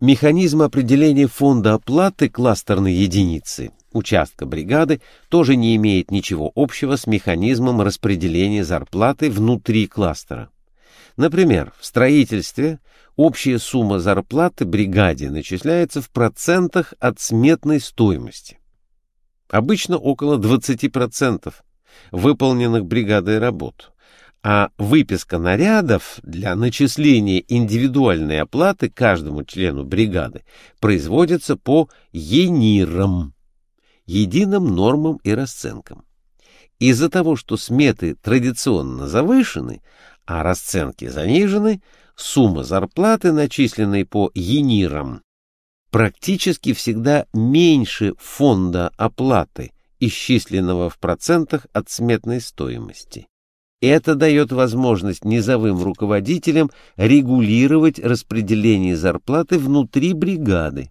Механизм определения фонда оплаты кластерной единицы участка бригады тоже не имеет ничего общего с механизмом распределения зарплаты внутри кластера. Например, в строительстве общая сумма зарплаты бригаде начисляется в процентах от сметной стоимости. Обычно около 20% выполненных бригадой работ, а выписка нарядов для начисления индивидуальной оплаты каждому члену бригады производится по ЕНИРам, единым нормам и расценкам. Из-за того, что сметы традиционно завышены, а расценки занижены, сумма зарплаты, начисленной по ЕНИРам, практически всегда меньше фонда оплаты, исчисленного в процентах от сметной стоимости. Это дает возможность низовым руководителям регулировать распределение зарплаты внутри бригады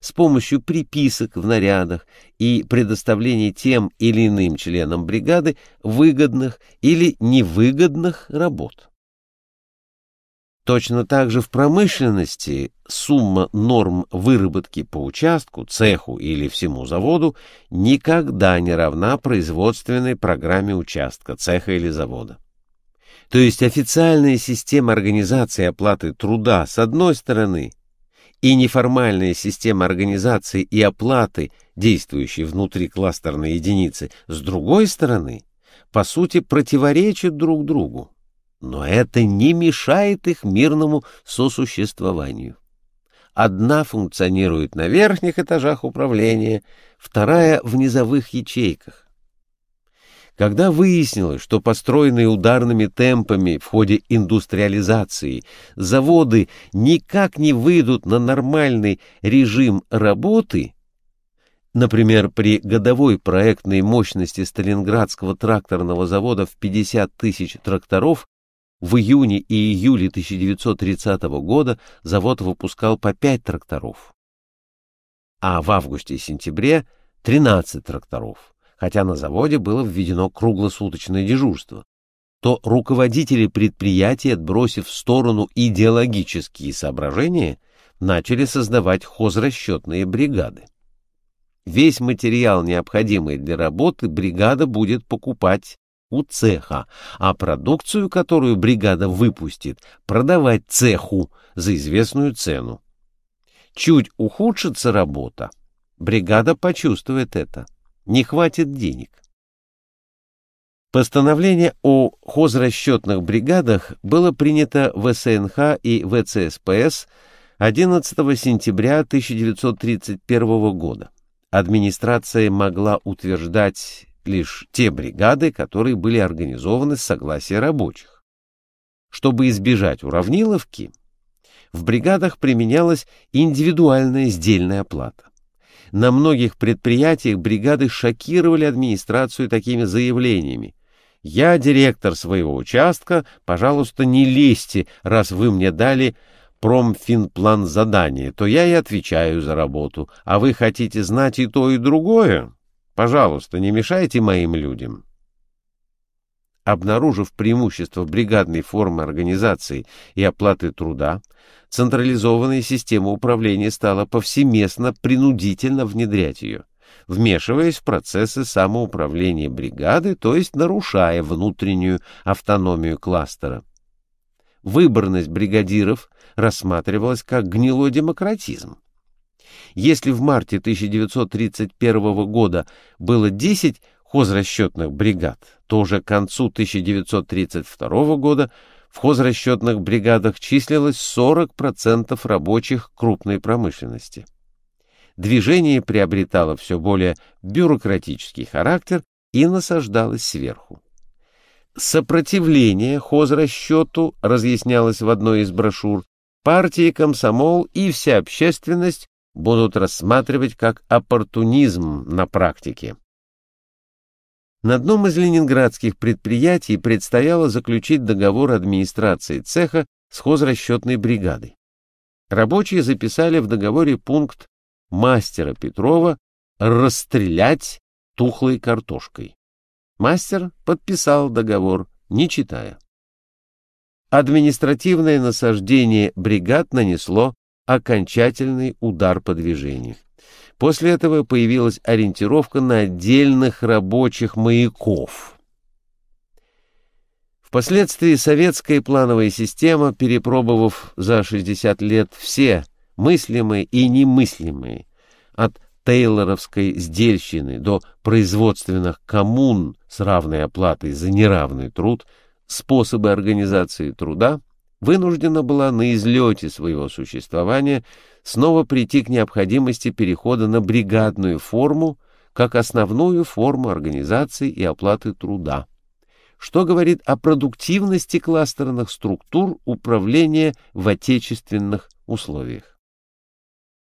с помощью приписок в нарядах и предоставления тем или иным членам бригады выгодных или невыгодных работ. Точно так же в промышленности сумма норм выработки по участку, цеху или всему заводу никогда не равна производственной программе участка, цеха или завода. То есть официальная система организации оплаты труда с одной стороны и неформальная система организации и оплаты, действующие внутри кластерной единицы, с другой стороны, по сути противоречат друг другу но это не мешает их мирному сосуществованию. Одна функционирует на верхних этажах управления, вторая — в низовых ячейках. Когда выяснилось, что построенные ударными темпами в ходе индустриализации заводы никак не выйдут на нормальный режим работы, Например, при годовой проектной мощности Сталинградского тракторного завода в 50 тысяч тракторов в июне и июле 1930 года завод выпускал по 5 тракторов, а в августе и сентябре 13 тракторов, хотя на заводе было введено круглосуточное дежурство, то руководители предприятия, отбросив в сторону идеологические соображения, начали создавать хозрасчетные бригады. Весь материал, необходимый для работы, бригада будет покупать у цеха, а продукцию, которую бригада выпустит, продавать цеху за известную цену. Чуть ухудшится работа, бригада почувствует это. Не хватит денег. Постановление о хозрасчетных бригадах было принято в СНХ и ВЦСПС 11 сентября 1931 года. Администрация могла утверждать лишь те бригады, которые были организованы с согласия рабочих. Чтобы избежать уравниловки, в бригадах применялась индивидуальная сдельная оплата. На многих предприятиях бригады шокировали администрацию такими заявлениями. «Я директор своего участка, пожалуйста, не лезьте, раз вы мне дали промфинплан задания, то я и отвечаю за работу, а вы хотите знать и то, и другое? Пожалуйста, не мешайте моим людям. Обнаружив преимущество бригадной формы организации и оплаты труда, централизованная система управления стала повсеместно принудительно внедрять ее, вмешиваясь в процессы самоуправления бригады, то есть нарушая внутреннюю автономию кластера. Выборность бригадиров рассматривалась как гнилой демократизм. Если в марте 1931 года было 10 хозрасчетных бригад, то уже к концу 1932 года в хозрасчетных бригадах числилось 40% рабочих крупной промышленности. Движение приобретало все более бюрократический характер и насаждалось сверху. Сопротивление хозрасчету разъяснялось в одной из брошюр, партии комсомол и вся общественность будут рассматривать как оппортунизм на практике. На одном из ленинградских предприятий предстояло заключить договор администрации цеха с хозрасчетной бригадой. Рабочие записали в договоре пункт мастера Петрова расстрелять тухлой картошкой. Мастер подписал договор, не читая. Административное насаждение бригад нанесло окончательный удар по движению. После этого появилась ориентировка на отдельных рабочих маяков. Впоследствии советская плановая система, перепробовав за 60 лет все мыслимые и немыслимые, от тейлоровской сдельщины до производственных коммун с равной оплатой за неравный труд, способы организации труда, вынуждена была на излете своего существования снова прийти к необходимости перехода на бригадную форму как основную форму организации и оплаты труда, что говорит о продуктивности кластерных структур управления в отечественных условиях.